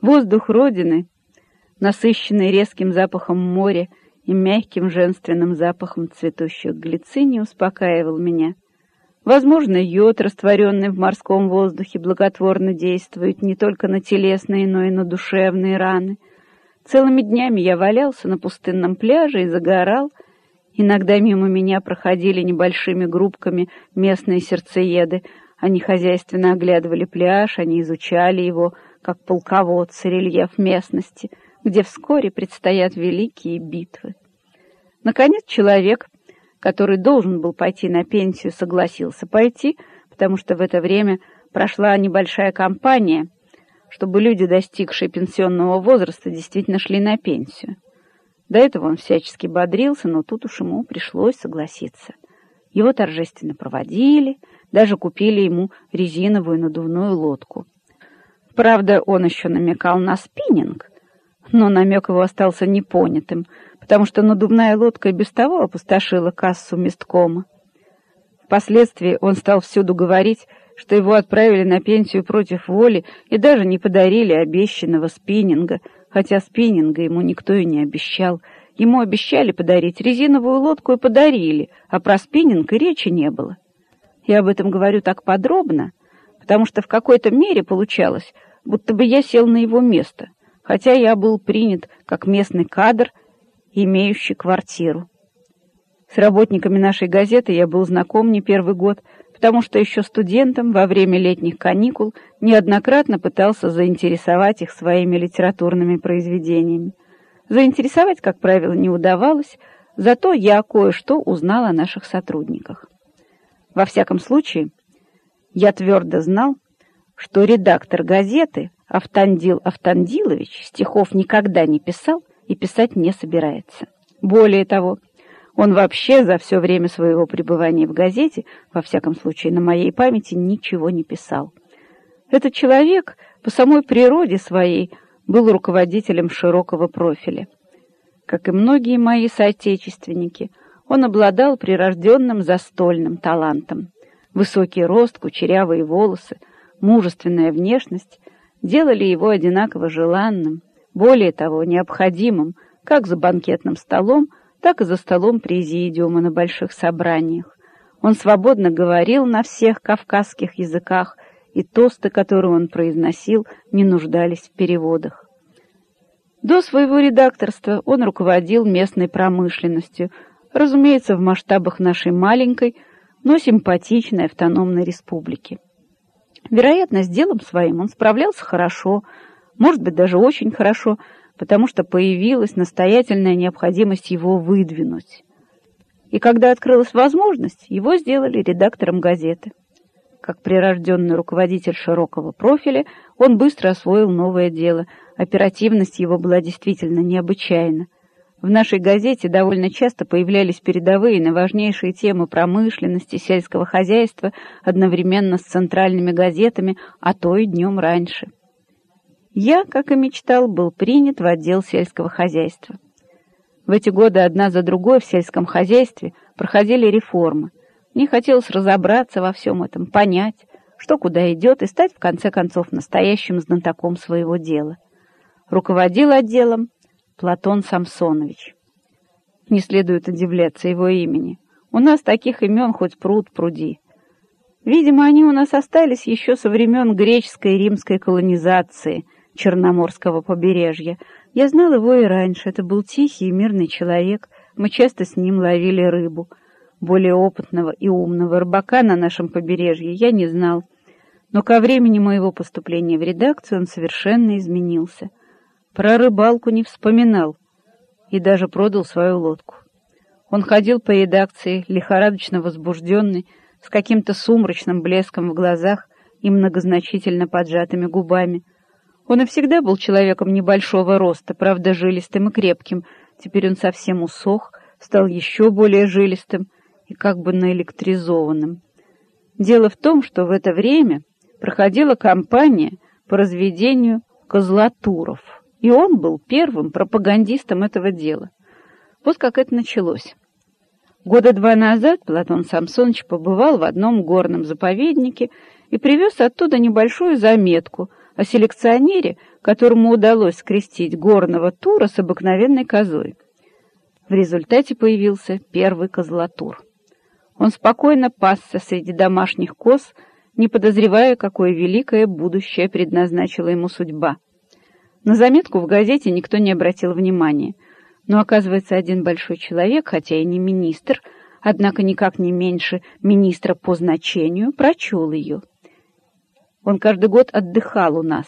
Воздух Родины, насыщенный резким запахом моря и мягким женственным запахом цветущих глицини, успокаивал меня. Возможно, йод, растворенный в морском воздухе, благотворно действует не только на телесные, но и на душевные раны. Целыми днями я валялся на пустынном пляже и загорал. Иногда мимо меня проходили небольшими группками местные сердцееды. Они хозяйственно оглядывали пляж, они изучали его, как полководцы, рельеф местности, где вскоре предстоят великие битвы. Наконец человек, который должен был пойти на пенсию, согласился пойти, потому что в это время прошла небольшая кампания, чтобы люди, достигшие пенсионного возраста, действительно шли на пенсию. До этого он всячески бодрился, но тут уж ему пришлось согласиться. Его торжественно проводили, даже купили ему резиновую надувную лодку. Правда, он еще намекал на спиннинг, но намек его остался непонятым — потому что надувная лодка и без того опустошила кассу месткома. Впоследствии он стал всюду говорить, что его отправили на пенсию против воли и даже не подарили обещанного спиннинга, хотя спиннинга ему никто и не обещал. Ему обещали подарить резиновую лодку и подарили, а про спиннинг и речи не было. Я об этом говорю так подробно, потому что в какой-то мере получалось, будто бы я сел на его место, хотя я был принят как местный кадр имеющий квартиру. С работниками нашей газеты я был знаком не первый год, потому что еще студентом во время летних каникул неоднократно пытался заинтересовать их своими литературными произведениями. Заинтересовать, как правило, не удавалось, зато я кое-что узнал о наших сотрудниках. Во всяком случае, я твердо знал, что редактор газеты Автандил Автандилович стихов никогда не писал и писать не собирается. Более того, он вообще за все время своего пребывания в газете, во всяком случае на моей памяти, ничего не писал. Этот человек по самой природе своей был руководителем широкого профиля. Как и многие мои соотечественники, он обладал прирожденным застольным талантом. Высокий рост, кучерявые волосы, мужественная внешность делали его одинаково желанным, более того, необходимым как за банкетным столом, так и за столом президиума на больших собраниях. Он свободно говорил на всех кавказских языках, и тосты, которые он произносил, не нуждались в переводах. До своего редакторства он руководил местной промышленностью, разумеется, в масштабах нашей маленькой, но симпатичной автономной республики. Вероятно, с делом своим он справлялся хорошо, может быть, даже очень хорошо, потому что появилась настоятельная необходимость его выдвинуть. И когда открылась возможность, его сделали редактором газеты. Как прирожденный руководитель широкого профиля, он быстро освоил новое дело. Оперативность его была действительно необычайна. В нашей газете довольно часто появлялись передовые на важнейшие темы промышленности, сельского хозяйства одновременно с центральными газетами, а то и днем раньше. Я, как и мечтал, был принят в отдел сельского хозяйства. В эти годы одна за другой в сельском хозяйстве проходили реформы. Мне хотелось разобраться во всем этом, понять, что куда идет, и стать, в конце концов, настоящим знатоком своего дела. Руководил отделом Платон Самсонович. Не следует удивляться его имени. У нас таких имен хоть пруд пруди. Видимо, они у нас остались еще со времен греческой и римской колонизации — Черноморского побережья. Я знал его и раньше. Это был тихий и мирный человек. Мы часто с ним ловили рыбу. Более опытного и умного рыбака на нашем побережье я не знал. Но ко времени моего поступления в редакцию он совершенно изменился. Про рыбалку не вспоминал и даже продал свою лодку. Он ходил по редакции, лихорадочно возбужденный, с каким-то сумрачным блеском в глазах и многозначительно поджатыми губами — он и всегда был человеком небольшого роста, правда, жилистым и крепким. Теперь он совсем усох, стал еще более жилистым и как бы наэлектризованным. Дело в том, что в это время проходила кампания по разведению козлатуров, и он был первым пропагандистом этого дела. Вот как это началось. Года два назад Платон Самсонович побывал в одном горном заповеднике и привез оттуда небольшую заметку — о селекционере, которому удалось скрестить горного тура с обыкновенной козой. В результате появился первый козлатур. Он спокойно пасся среди домашних коз, не подозревая, какое великое будущее предназначила ему судьба. На заметку в газете никто не обратил внимания, но, оказывается, один большой человек, хотя и не министр, однако никак не меньше министра по значению, прочел ее. Он каждый год отдыхал у нас,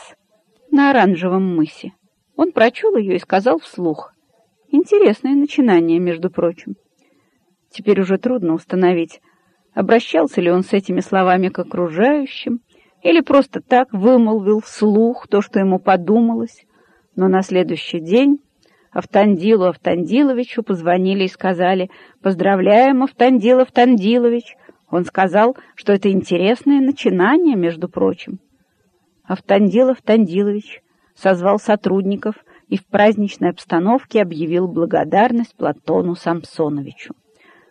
на Оранжевом мысе. Он прочел ее и сказал вслух. Интересное начинание, между прочим. Теперь уже трудно установить, обращался ли он с этими словами к окружающим, или просто так вымолвил вслух то, что ему подумалось. Но на следующий день Автандилу Автандиловичу позвонили и сказали «Поздравляем, Автандил Автандилович!» Он сказал, что это интересное начинание, между прочим. Автандил Автандилович созвал сотрудников и в праздничной обстановке объявил благодарность Платону Самсоновичу.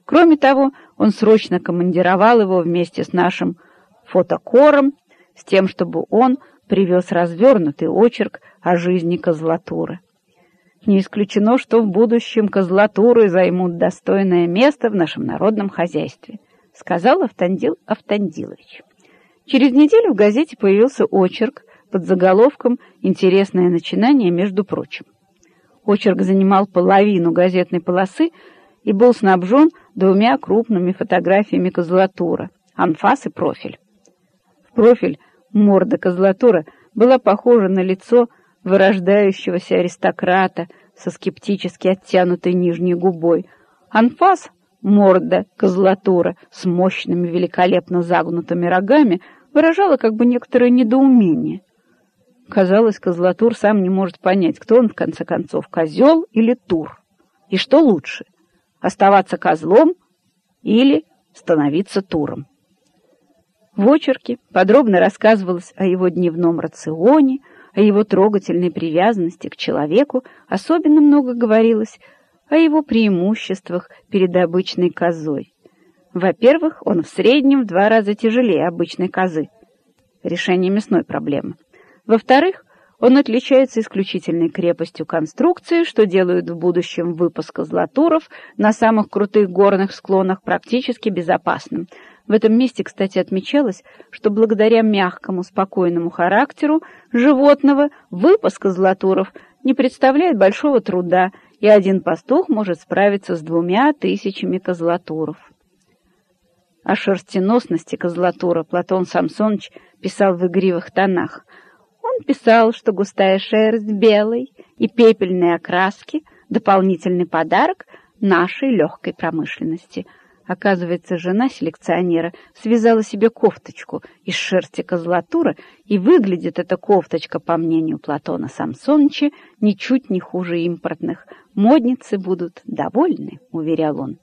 Кроме того, он срочно командировал его вместе с нашим фотокором с тем, чтобы он привез развернутый очерк о жизни Козлатуры. Не исключено, что в будущем Козлатуры займут достойное место в нашем народном хозяйстве, сказал Автандил Автандилович. Через неделю в газете появился очерк под заголовком «Интересное начинание, между прочим». Очерк занимал половину газетной полосы и был снабжен двумя крупными фотографиями Козлатура — анфас и профиль. В профиль морда Козлатура была похожа на лицо вырождающегося аристократа со скептически оттянутой нижней губой. Анфас — морда Козлатура с мощными великолепно загнутыми рогами — выражала как бы некоторое недоумение. Казалось, Козлатур сам не может понять, кто он, в конце концов, козел или тур. И что лучше, оставаться козлом или становиться туром. В очерке подробно рассказывалось о его дневном рационе, о его трогательной привязанности к человеку, особенно много говорилось о его преимуществах перед обычной козой. Во-первых, он в среднем в два раза тяжелее обычной козы. Решение мясной проблемы. Во-вторых, он отличается исключительной крепостью конструкции, что делают в будущем выпуск козлатуров на самых крутых горных склонах практически безопасным. В этом месте, кстати, отмечалось, что благодаря мягкому, спокойному характеру животного выпуск козлатуров не представляет большого труда, и один пастух может справиться с двумя тысячами козлатуров. О шерстеносности козлатура Платон Самсонович писал в игривых тонах. Он писал, что густая шерсть белой и пепельные окраски — дополнительный подарок нашей легкой промышленности. Оказывается, жена селекционера связала себе кофточку из шерсти козлатура, и выглядит эта кофточка, по мнению Платона Самсоновича, ничуть не хуже импортных. Модницы будут довольны, уверял он.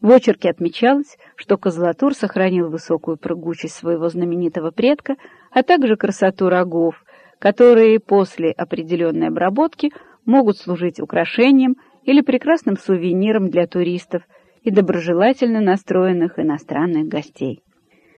В очерке отмечалось, что Козлатур сохранил высокую прыгучесть своего знаменитого предка, а также красоту рогов, которые после определенной обработки могут служить украшением или прекрасным сувениром для туристов и доброжелательно настроенных иностранных гостей.